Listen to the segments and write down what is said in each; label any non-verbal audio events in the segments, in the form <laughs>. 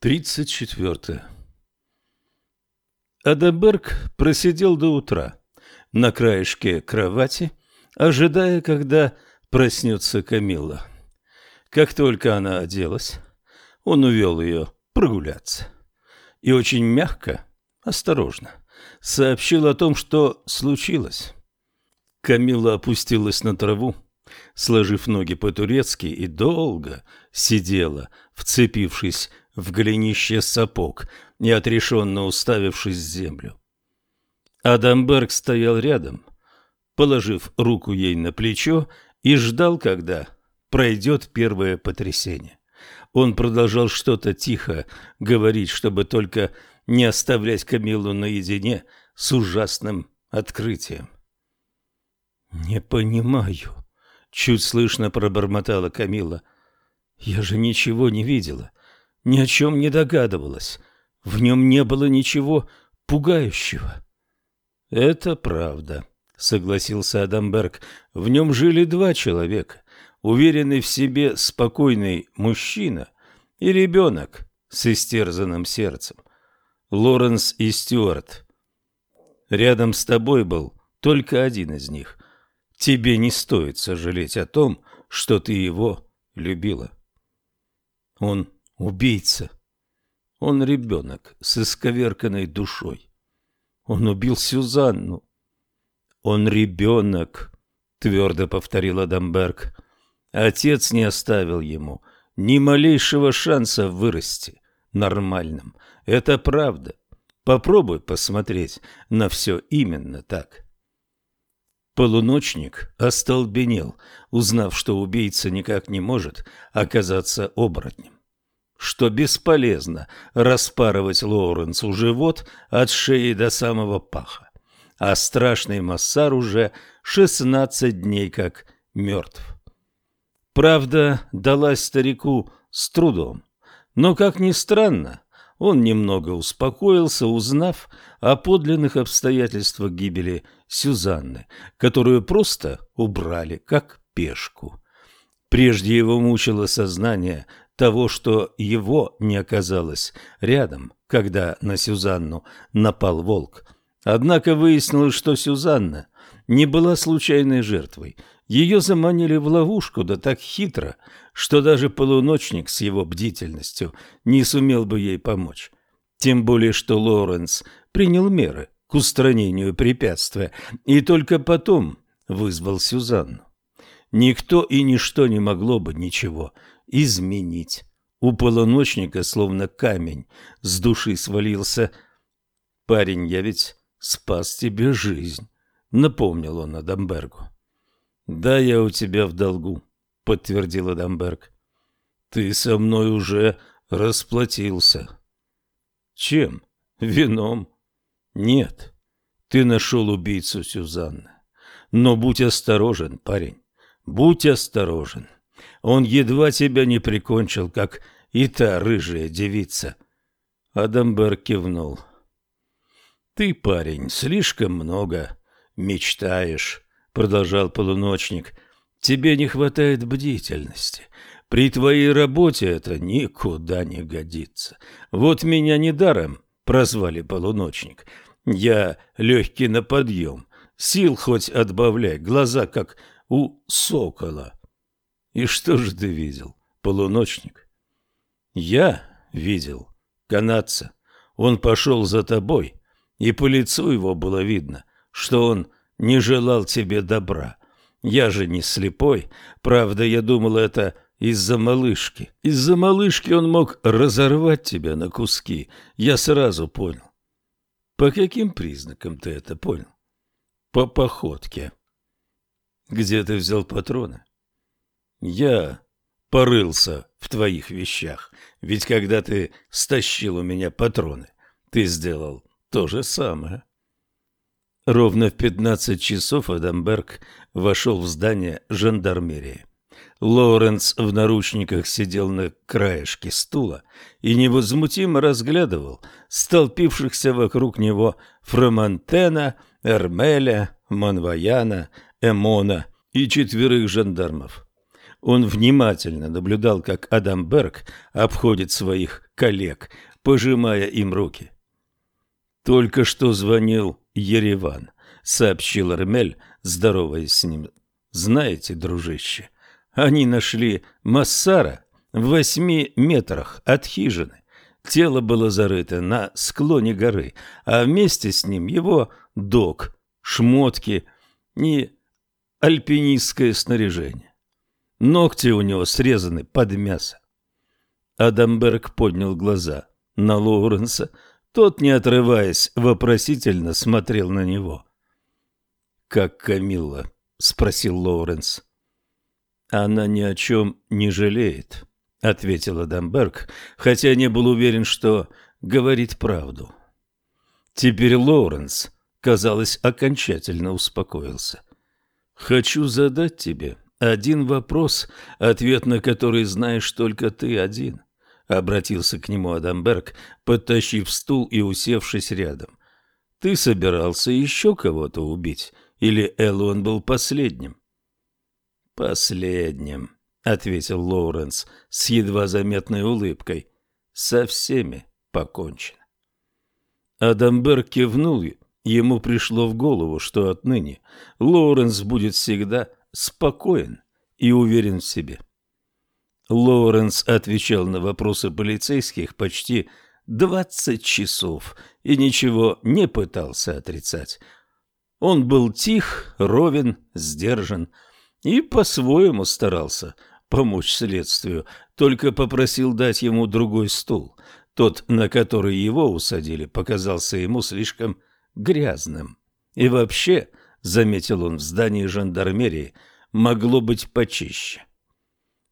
34. Адеберг просидел до утра на краешке кровати, ожидая, когда проснется Камилла. Как только она оделась, он увел ее прогуляться и очень мягко, осторожно, сообщил о том, что случилось. Камилла опустилась на траву, сложив ноги по-турецки, и долго сидела, вцепившись в голенище сапог, неотрешенно уставившись в землю. Адамберг стоял рядом, положив руку ей на плечо и ждал, когда пройдет первое потрясение. Он продолжал что-то тихо говорить, чтобы только не оставлять Камилу наедине с ужасным открытием. «Не понимаю», — чуть слышно пробормотала Камила. «Я же ничего не видела ни о чем не догадывалась. В нем не было ничего пугающего. «Это правда», — согласился Адамберг. «В нем жили два человека. Уверенный в себе спокойный мужчина и ребенок с истерзанным сердцем. Лоренс и Стюарт. Рядом с тобой был только один из них. Тебе не стоит сожалеть о том, что ты его любила. Он Убийца. Он ребенок с исковерканной душой. Он убил Сюзанну. Он ребенок, твердо повторил Адамберг. Отец не оставил ему ни малейшего шанса вырасти нормальным. Это правда. Попробуй посмотреть на все именно так. Полуночник остолбенел, узнав, что убийца никак не может оказаться оборотнем что бесполезно распарывать Лоуренсу живот от шеи до самого паха, а страшный Массар уже шестнадцать дней как мертв. Правда далась старику с трудом, но, как ни странно, он немного успокоился, узнав о подлинных обстоятельствах гибели Сюзанны, которую просто убрали как пешку. Прежде его мучило сознание того, что его не оказалось рядом, когда на Сюзанну напал волк. Однако выяснилось, что Сюзанна не была случайной жертвой. Ее заманили в ловушку, да так хитро, что даже полуночник с его бдительностью не сумел бы ей помочь. Тем более, что Лоренс принял меры к устранению препятствия и только потом вызвал Сюзанну. Никто и ничто не могло бы ничего изменить. У полуночника словно камень с души свалился. «Парень, я ведь спас тебе жизнь», — напомнил он Адамбергу. «Да, я у тебя в долгу», — подтвердил Адамберг. «Ты со мной уже расплатился». «Чем? Вином?» «Нет, ты нашел убийцу Сюзанны. Но будь осторожен, парень, будь осторожен». Он едва тебя не прикончил, как и та рыжая девица. Адамберг кивнул. Ты, парень, слишком много мечтаешь, продолжал полуночник. Тебе не хватает бдительности. При твоей работе это никуда не годится. Вот меня недаром прозвали полуночник. Я легкий на подъем, сил хоть отбавляй, глаза как у сокола. И что же ты видел, полуночник? Я видел канадца. Он пошел за тобой, и по лицу его было видно, что он не желал тебе добра. Я же не слепой, правда, я думал это из-за малышки. Из-за малышки он мог разорвать тебя на куски, я сразу понял. По каким признакам ты это понял? По походке. Где ты взял патроны? Я порылся в твоих вещах, ведь когда ты стащил у меня патроны, ты сделал то же самое. Ровно в пятнадцать часов Адамберг вошел в здание жандармерии. Лоуренс в наручниках сидел на краешке стула и невозмутимо разглядывал столпившихся вокруг него Фромантена, Эрмеля, Монваяна, Эмона и четверых жандармов. Он внимательно наблюдал, как Адам Берг обходит своих коллег, пожимая им руки. «Только что звонил Ереван», — сообщил Армель, здороваясь с ним. «Знаете, дружище, они нашли Массара в восьми метрах от хижины. Тело было зарыто на склоне горы, а вместе с ним его док, шмотки и альпинистское снаряжение. Ногти у него срезаны под мясо. Адамберг поднял глаза на Лоуренса. Тот, не отрываясь, вопросительно смотрел на него. «Как Камилла?» — спросил Лоуренс. «Она ни о чем не жалеет», — ответил Адамберг, хотя не был уверен, что говорит правду. Теперь Лоуренс, казалось, окончательно успокоился. «Хочу задать тебе один вопрос, ответ на который знаешь только ты один», — обратился к нему Адамберг, подтащив стул и усевшись рядом. «Ты собирался еще кого-то убить, или Эллон был последним?» «Последним», — ответил Лоуренс с едва заметной улыбкой. «Со всеми покончено». Адамберг кивнул Ему пришло в голову, что отныне Лоуренс будет всегда спокоен и уверен в себе. Лоуренс отвечал на вопросы полицейских почти двадцать часов и ничего не пытался отрицать. Он был тих, ровен, сдержан и по-своему старался помочь следствию, только попросил дать ему другой стул. Тот, на который его усадили, показался ему слишком грязным. И вообще, заметил он в здании жандармерии, могло быть почище.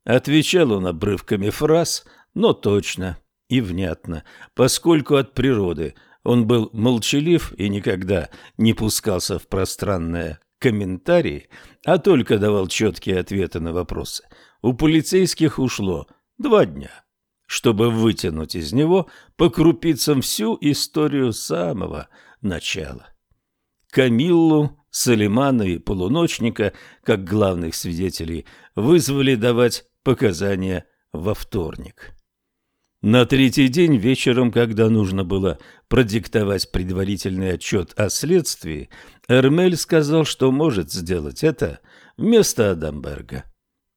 Отвечал он обрывками фраз, но точно и внятно, поскольку от природы он был молчалив и никогда не пускался в пространные комментарии, а только давал четкие ответы на вопросы. У полицейских ушло два дня, чтобы вытянуть из него по крупицам всю историю самого начала. Камиллу, Салимана и Полуночника, как главных свидетелей, вызвали давать показания во вторник. На третий день вечером, когда нужно было продиктовать предварительный отчет о следствии, Эрмель сказал, что может сделать это вместо Адамберга.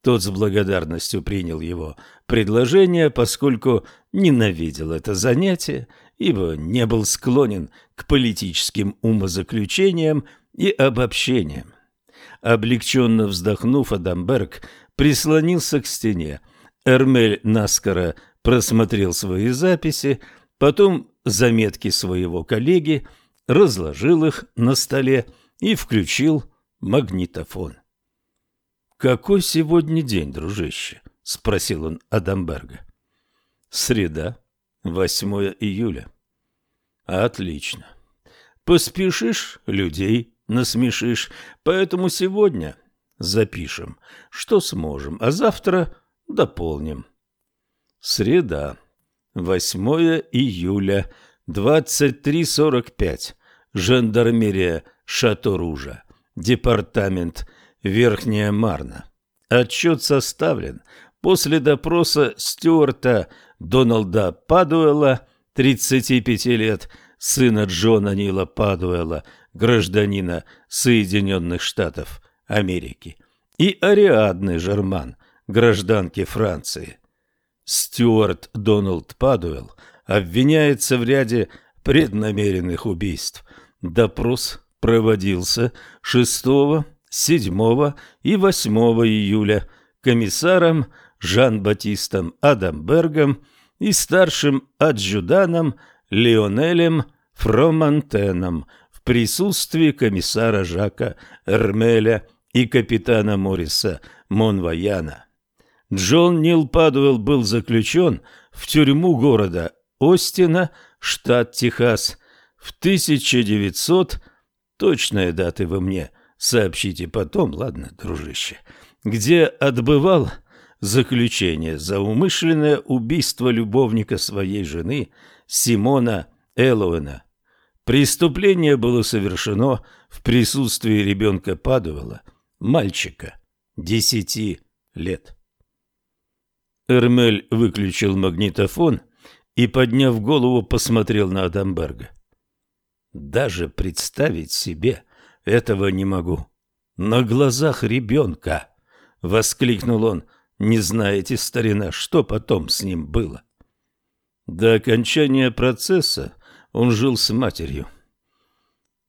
Тот с благодарностью принял его предложение, поскольку ненавидел это занятие ибо не был склонен к политическим умозаключениям и обобщениям. Облегченно вздохнув, Адамберг прислонился к стене. Эрмель наскоро просмотрел свои записи, потом заметки своего коллеги, разложил их на столе и включил магнитофон. «Какой сегодня день, дружище?» — спросил он Адамберга. «Среда», 8 июля. Отлично. Поспешишь, людей насмешишь, поэтому сегодня запишем, что сможем, а завтра дополним. Среда, 8 июля, 23.45. Жандармерия Шато-Ружа. Департамент Верхняя Марна. Отчет составлен. После допроса Стюарта Дональда Падуэла, 35 лет, сына Джона Нила Падуэла, гражданина Соединенных Штатов Америки, и Ариадны Жерман, гражданки Франции. Стюарт Дональд Падуэлл обвиняется в ряде преднамеренных убийств. Допрос проводился 6, 7 и 8 июля комиссаром Жан-Батистом Адамбергом и старшим адъюданом Леонелем Фромантеном присутствии комиссара Жака Эрмеля и капитана Мориса Монваяна. Джон Нил Падуэлл был заключен в тюрьму города Остина, штат Техас, в 1900... Точные даты вы мне сообщите потом, ладно, дружище? Где отбывал заключение за умышленное убийство любовника своей жены Симона Эллоуэна. Преступление было совершено в присутствии ребенка Падуэла, мальчика, десяти лет. Эрмель выключил магнитофон и, подняв голову, посмотрел на Адамберга. «Даже представить себе этого не могу. На глазах ребенка!» — воскликнул он. «Не знаете, старина, что потом с ним было?» До окончания процесса он жил с матерью.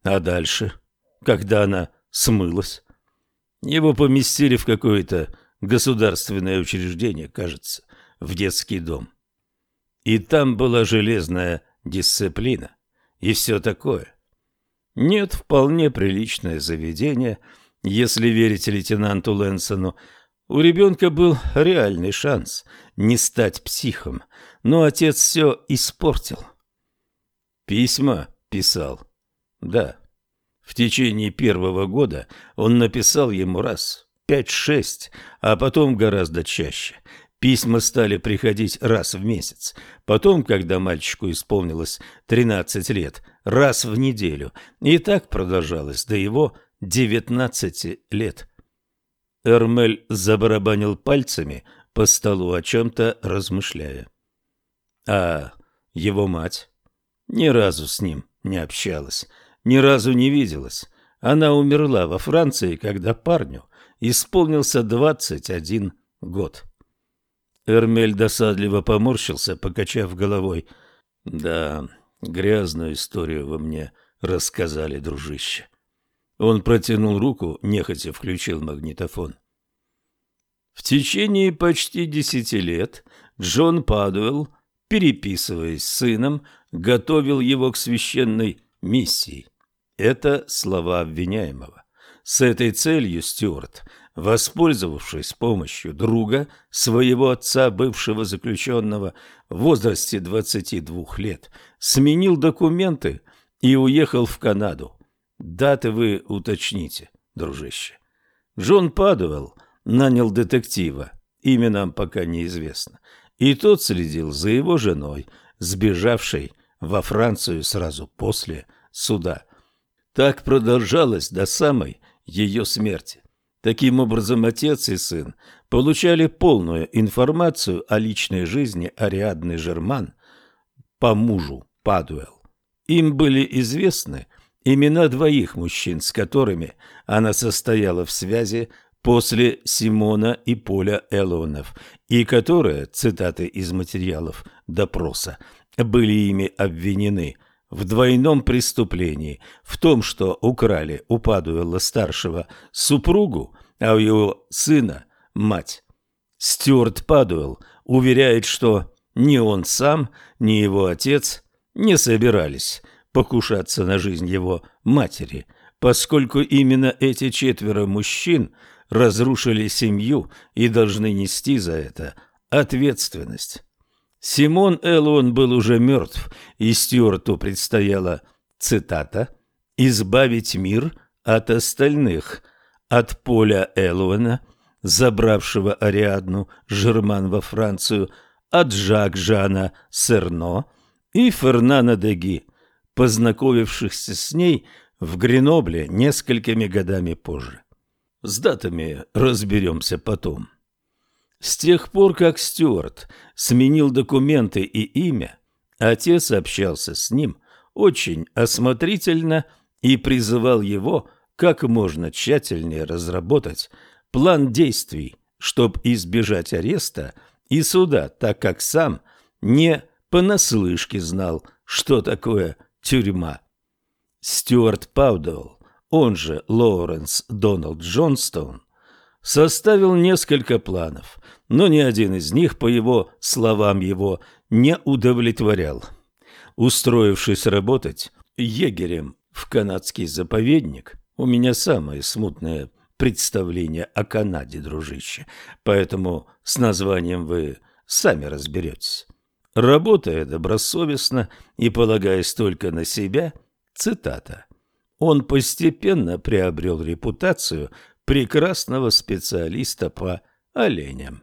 А дальше, когда она смылась, его поместили в какое-то государственное учреждение, кажется, в детский дом. И там была железная дисциплина и все такое. Нет, вполне приличное заведение, если верить лейтенанту Лэнсону. У ребенка был реальный шанс не стать психом, но отец все испортил. Письма писал. Да. В течение первого года он написал ему раз, пять-шесть, а потом гораздо чаще. Письма стали приходить раз в месяц. Потом, когда мальчику исполнилось 13 лет, раз в неделю. И так продолжалось до его 19 лет. Эрмель забарабанил пальцами по столу, о чем-то размышляя. А его мать ни разу с ним не общалась, ни разу не виделась. Она умерла во Франции, когда парню исполнился 21 год. Эрмель досадливо поморщился, покачав головой. «Да, грязную историю вы мне рассказали, дружище». Он протянул руку, нехотя включил магнитофон. В течение почти десяти лет Джон Падуэлл, переписываясь с сыном, готовил его к священной миссии. Это слова обвиняемого. С этой целью Стюарт воспользовавшись помощью друга своего отца, бывшего заключенного в возрасте 22 лет, сменил документы и уехал в Канаду. Даты вы уточните, дружище. Джон Падуэлл нанял детектива, имя нам пока неизвестно, и тот следил за его женой, сбежавшей во Францию сразу после суда. Так продолжалось до самой ее смерти. Таким образом, отец и сын получали полную информацию о личной жизни Ариадны Жерман по мужу Падуэлл. Им были известны имена двоих мужчин, с которыми она состояла в связи после Симона и Поля Эллонов, и которые, цитаты из материалов допроса, были ими обвинены – в двойном преступлении, в том, что украли у Падуэлла-старшего супругу, а у его сына – мать. Стюарт Падуэлл уверяет, что ни он сам, ни его отец не собирались покушаться на жизнь его матери, поскольку именно эти четверо мужчин разрушили семью и должны нести за это ответственность. Симон Эллон был уже мертв, и Стюарту предстояло, цитата, «избавить мир от остальных, от Поля Эллуэна, забравшего Ариадну Жерман во Францию, от Жак Жана Серно и Фернана Деги, познакомившихся с ней в Гренобле несколькими годами позже. С датами разберемся потом. С тех пор, как Стюарт сменил документы и имя, отец общался с ним очень осмотрительно и призывал его как можно тщательнее разработать план действий, чтобы избежать ареста и суда, так как сам не понаслышке знал, что такое тюрьма. Стюарт Паудуэлл, он же Лоуренс Доналд Джонстоун, составил несколько планов, но ни один из них, по его словам, его не удовлетворял. Устроившись работать егерем в канадский заповедник, у меня самое смутное представление о Канаде, дружище, поэтому с названием вы сами разберетесь. Работая добросовестно и полагаясь только на себя, цитата, он постепенно приобрел репутацию прекрасного специалиста по оленям.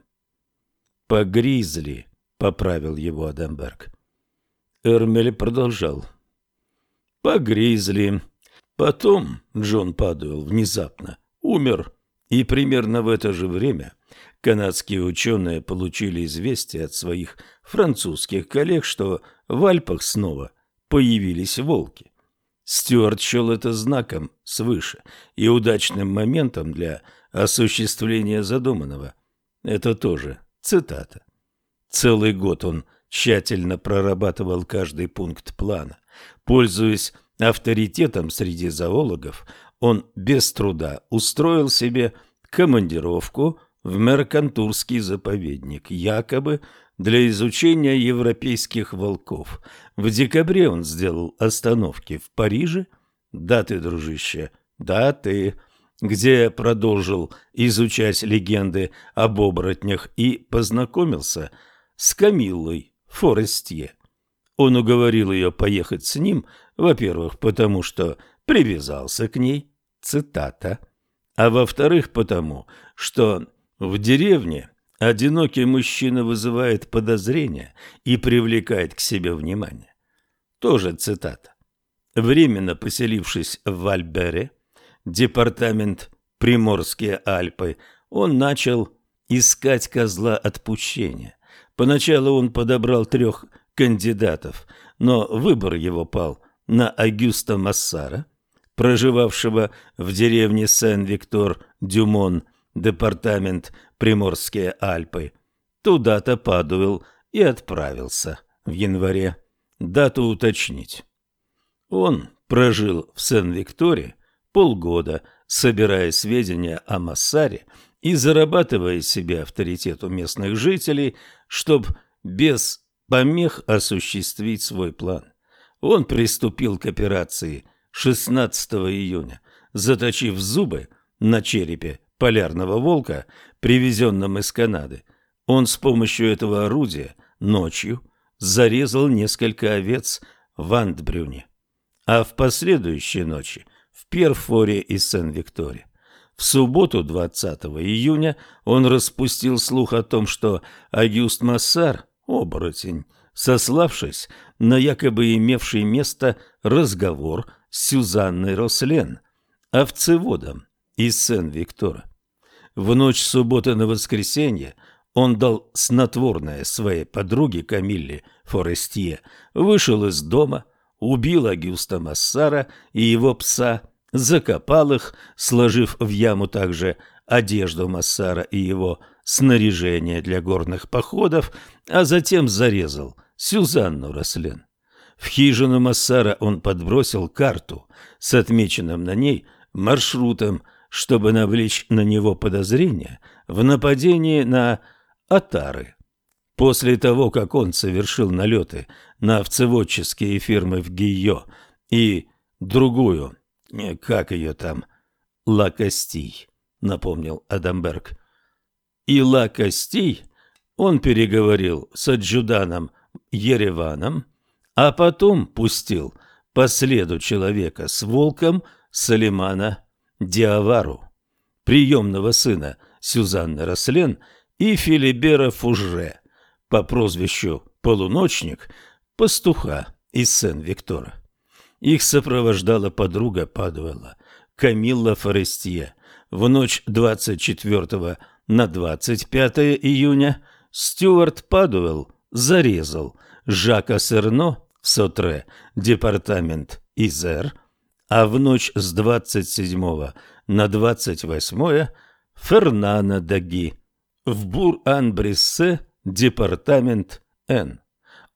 «По гризли», — поправил его Адамберг. Эрмель продолжал. «По гризли. Потом Джон Падуэлл внезапно умер, и примерно в это же время Канадские ученые получили известие от своих французских коллег, что в Альпах снова появились волки. Стюарт счел это знаком свыше и удачным моментом для осуществления задуманного. Это тоже цитата. Целый год он тщательно прорабатывал каждый пункт плана. Пользуясь авторитетом среди зоологов, он без труда устроил себе командировку в Меркантурский заповедник, якобы для изучения европейских волков. В декабре он сделал остановки в Париже. Даты, дружище, даты, где продолжил изучать легенды об оборотнях и познакомился с Камиллой Форестье. Он уговорил ее поехать с ним, во-первых, потому что привязался к ней, цитата, а во-вторых, потому что в деревне одинокий мужчина вызывает подозрения и привлекает к себе внимание. Тоже цитата. Временно поселившись в Альбере, департамент Приморские Альпы, он начал искать козла отпущения. Поначалу он подобрал трех кандидатов, но выбор его пал на Агюста Массара, проживавшего в деревне Сен-Виктор-Дюмон, департамент Приморские Альпы. Туда-то Падуэл и отправился в январе. Дату уточнить. Он прожил в Сен-Викторе полгода, собирая сведения о Массаре и зарабатывая себе авторитет у местных жителей, чтобы без помех осуществить свой план. Он приступил к операции 16 июня, заточив зубы на черепе полярного волка, привезенном из Канады. Он с помощью этого орудия ночью зарезал несколько овец в Антбрюне, а в последующие ночи в Перфоре и Сен-Викторе. В субботу, 20 июня, он распустил слух о том, что Агюст Массар, оборотень, сославшись на якобы имевший место разговор с Сюзанной Рослен, овцеводом из Сен-Виктора. В ночь субботы на воскресенье он дал снотворное своей подруге Камилле Форестье, вышел из дома, убил Агюста Массара и его пса закопал их, сложив в яму также одежду Массара и его снаряжение для горных походов, а затем зарезал Сюзанну Рослен. В хижину Массара он подбросил карту с отмеченным на ней маршрутом, чтобы навлечь на него подозрения в нападении на Атары. После того, как он совершил налеты на овцеводческие фирмы в Гийо и другую как ее там? Лакостий, напомнил Адамберг. И Лакостий он переговорил с аджуданом Ереваном, а потом пустил по следу человека с волком Салимана Диавару, приемного сына Сюзанны Рослен и Филибера Фужре по прозвищу Полуночник, пастуха из Сен-Виктора. Их сопровождала подруга Падуэла, Камилла Форестье. В ночь 24 на 25 июня Стюарт Падуэлл зарезал Жака Серно в Сотре, департамент Изер, а в ночь с 27 на 28 Фернана Даги в Бур-Ан-Бриссе, департамент Н.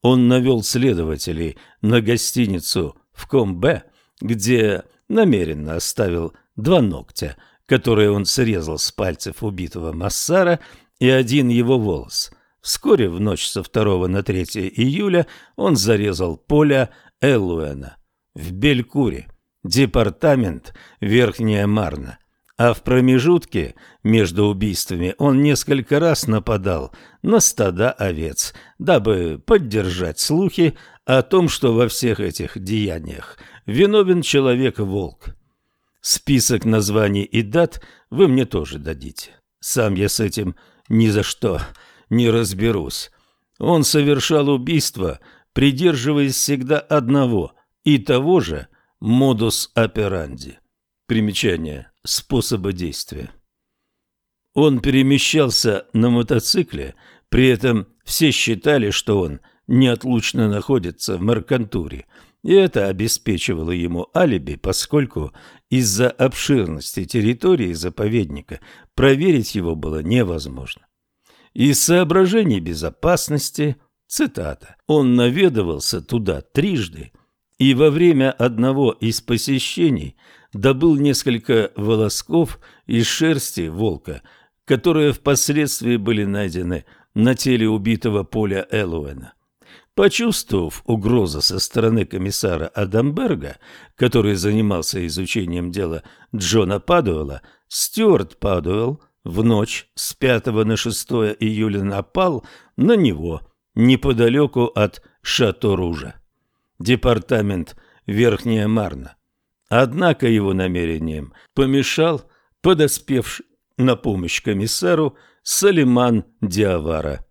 Он навел следователей на гостиницу в Комбе, где намеренно оставил два ногтя, которые он срезал с пальцев убитого Массара, и один его волос. Вскоре в ночь со 2 на 3 июля он зарезал Поля Эллуэна в Белькуре, департамент Верхняя Марна, а в промежутке между убийствами он несколько раз нападал на стада овец, дабы поддержать слухи о том, что во всех этих деяниях виновен человек-волк. Список названий и дат вы мне тоже дадите. Сам я с этим ни за что не разберусь. Он совершал убийство, придерживаясь всегда одного и того же модус операнди. Примечание способа действия. Он перемещался на мотоцикле, при этом все считали, что он неотлучно находится в Меркантуре, и это обеспечивало ему алиби, поскольку из-за обширности территории заповедника проверить его было невозможно. Из соображений безопасности, цитата, он наведывался туда трижды и во время одного из посещений добыл несколько волосков из шерсти волка, которые впоследствии были найдены на теле убитого Поля Эллуэна. Почувствовав угрозу со стороны комиссара Адамберга, который занимался изучением дела Джона Падуэлла, Стюарт Падуэлл в ночь с 5 на 6 июля напал на него неподалеку от Шато-Ружа, департамент Верхняя Марна. Однако его намерением помешал подоспевший на помощь комиссару Салиман Диавара.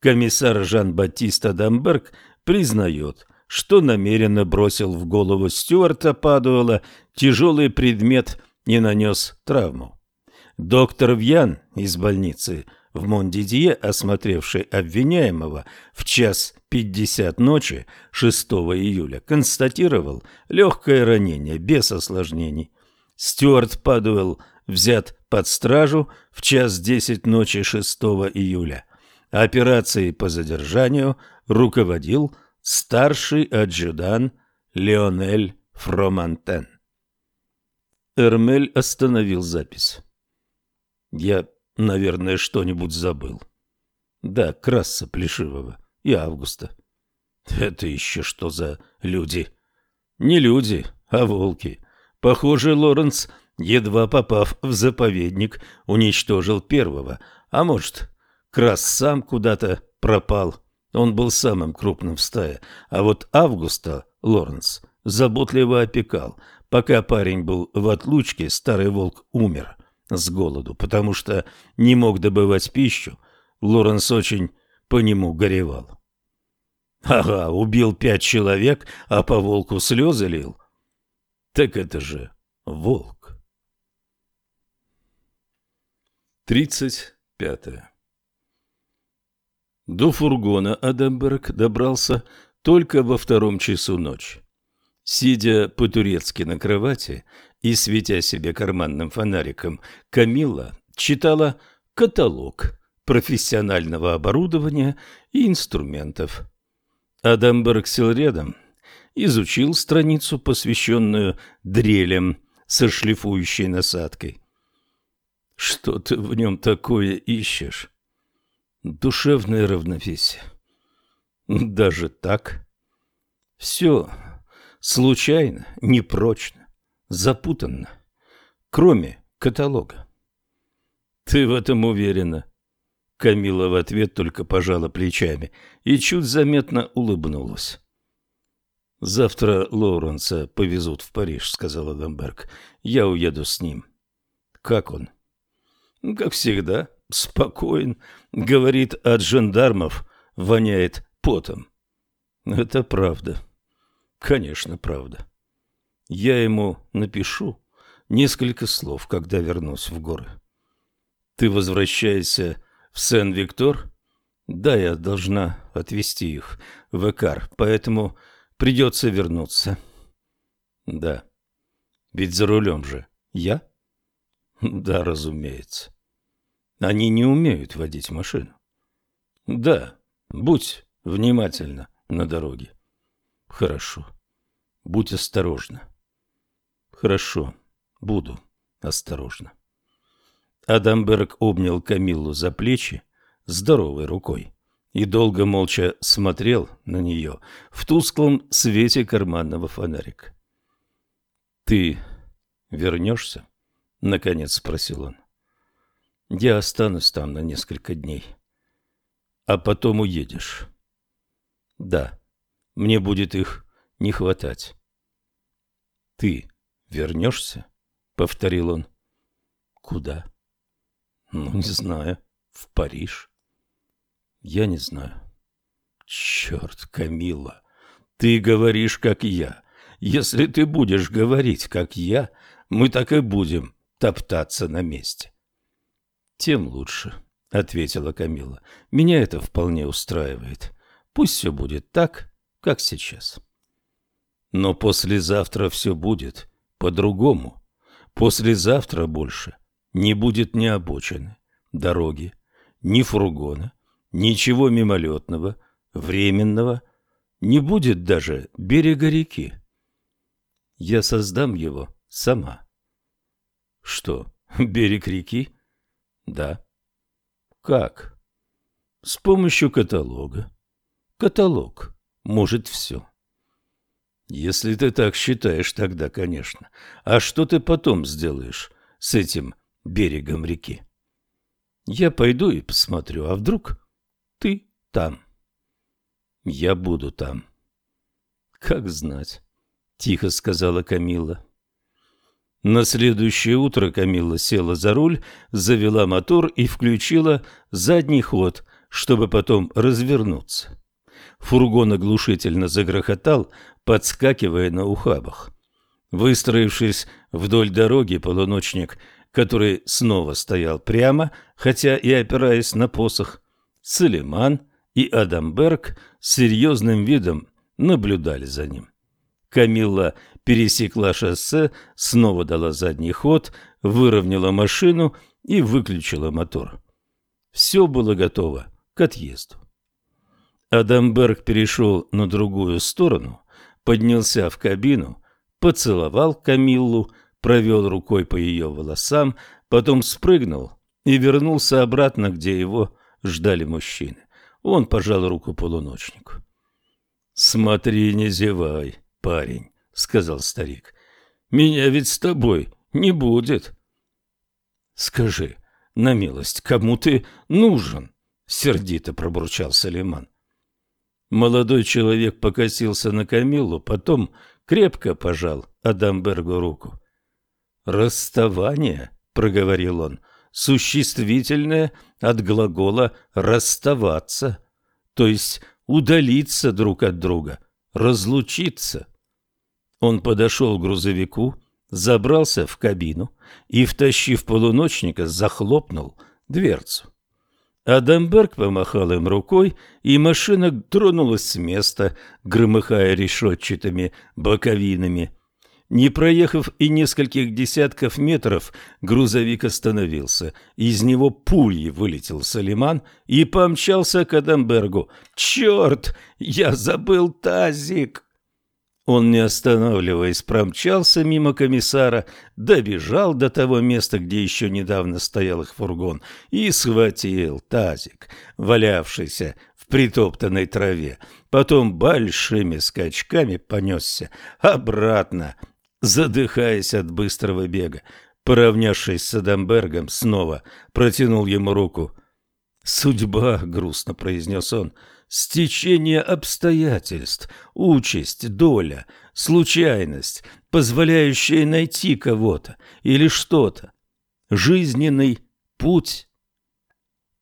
Комиссар Жан-Батист Адамберг признает, что намеренно бросил в голову Стюарта Падуэла тяжелый предмет и нанес травму. Доктор Вьян из больницы в Мондидье, осмотревший обвиняемого в час пятьдесят ночи 6 июля, констатировал легкое ранение без осложнений. Стюарт Падуэлл взят под стражу в час десять ночи 6 июля. Операцией по задержанию руководил старший адъюдан Леонель Фромантен. Эрмель остановил запись. Я, наверное, что-нибудь забыл. Да, Краса Плешивого и Августа. Это еще что за люди? Не люди, а волки. Похоже, Лоренс, едва попав в заповедник, уничтожил первого, а может, Крас сам куда-то пропал. Он был самым крупным в стае, а вот Августа Лоренс заботливо опекал. Пока парень был в отлучке, старый волк умер с голоду, потому что не мог добывать пищу. Лоренс очень по нему горевал. Ага, убил пять человек, а по волку слезы лил. Так это же волк. Тридцать пятое. До фургона Адамберг добрался только во втором часу ночи. Сидя по-турецки на кровати и светя себе карманным фонариком, Камила читала каталог профессионального оборудования и инструментов. Адамберг сел рядом, изучил страницу, посвященную дрелям со шлифующей насадкой. «Что ты в нем такое ищешь?» Душевное равновесие. Даже так? Все случайно, непрочно, запутанно, кроме каталога. Ты в этом уверена? Камила в ответ только пожала плечами и чуть заметно улыбнулась. «Завтра Лоуренса повезут в Париж», — сказал Адамберг. «Я уеду с ним». «Как он?» «Как всегда спокоен, говорит, от жандармов воняет потом. Это правда. Конечно, правда. Я ему напишу несколько слов, когда вернусь в горы. Ты возвращаешься в Сен-Виктор? Да, я должна отвезти их в Экар, поэтому придется вернуться. Да. Ведь за рулем же я? Да, разумеется. Они не умеют водить машину. Да, будь внимательна на дороге. Хорошо. Будь осторожна. Хорошо, буду осторожна. Адамберг обнял Камиллу за плечи здоровой рукой и долго молча смотрел на нее в тусклом свете карманного фонарика. «Ты вернешься?» — наконец спросил он. Я останусь там на несколько дней. А потом уедешь. Да, мне будет их не хватать. Ты вернешься? Повторил он. Куда? Ну, не знаю. В Париж. Я не знаю. Черт, Камила, ты говоришь, как я. Если ты будешь говорить, как я, мы так и будем топтаться на месте. Тем лучше, ответила Камила. Меня это вполне устраивает. Пусть все будет так, как сейчас. Но послезавтра все будет по-другому. Послезавтра больше не будет ни обочины, дороги, ни фургона, ничего мимолетного, временного, не будет даже берега реки. Я создам его сама. Что, <laughs> берег реки? Да. Как? С помощью каталога. Каталог может все. Если ты так считаешь, тогда, конечно. А что ты потом сделаешь с этим берегом реки? Я пойду и посмотрю, а вдруг ты там? Я буду там. Как знать, тихо сказала Камила. На следующее утро Камила села за руль, завела мотор и включила задний ход, чтобы потом развернуться. Фургон оглушительно загрохотал, подскакивая на ухабах. Выстроившись вдоль дороги, полуночник, который снова стоял прямо, хотя и опираясь на посох, Салиман и Адамберг с серьезным видом наблюдали за ним. Камилла пересекла шоссе, снова дала задний ход, выровняла машину и выключила мотор. Все было готово к отъезду. Адамберг перешел на другую сторону, поднялся в кабину, поцеловал Камиллу, провел рукой по ее волосам, потом спрыгнул и вернулся обратно, где его ждали мужчины. Он пожал руку полуночнику. «Смотри, не зевай, парень», — сказал старик. «Меня ведь с тобой не будет». «Скажи, на милость, кому ты нужен?» — сердито пробурчал Салиман. Молодой человек покосился на Камилу, потом крепко пожал Адамбергу руку. «Расставание», — проговорил он, — «существительное от глагола «расставаться», то есть удалиться друг от друга, разлучиться». Он подошел к грузовику, забрался в кабину и, втащив полуночника, захлопнул дверцу. Адамберг помахал им рукой, и машина тронулась с места, громыхая решетчатыми боковинами. Не проехав и нескольких десятков метров, грузовик остановился. Из него пулей вылетел Салиман и помчался к Адамбергу. «Черт! Я забыл тазик!» Он, не останавливаясь, промчался мимо комиссара, добежал до того места, где еще недавно стоял их фургон, и схватил тазик, валявшийся в притоптанной траве. Потом большими скачками понесся обратно, задыхаясь от быстрого бега. Поравнявшись с Адамбергом, снова протянул ему руку. «Судьба», — грустно произнес он, — Стечение обстоятельств, участь, доля, случайность, позволяющая найти кого-то или что-то. Жизненный путь.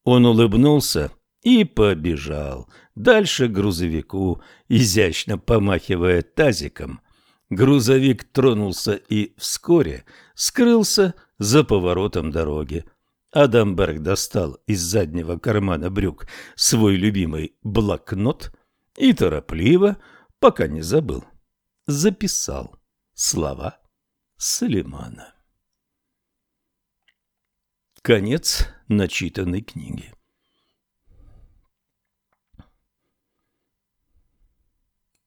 Он улыбнулся и побежал. Дальше к грузовику, изящно помахивая тазиком. Грузовик тронулся и вскоре скрылся за поворотом дороги. Адамберг достал из заднего кармана брюк свой любимый блокнот и торопливо, пока не забыл, записал слова Салимана. Конец начитанной книги.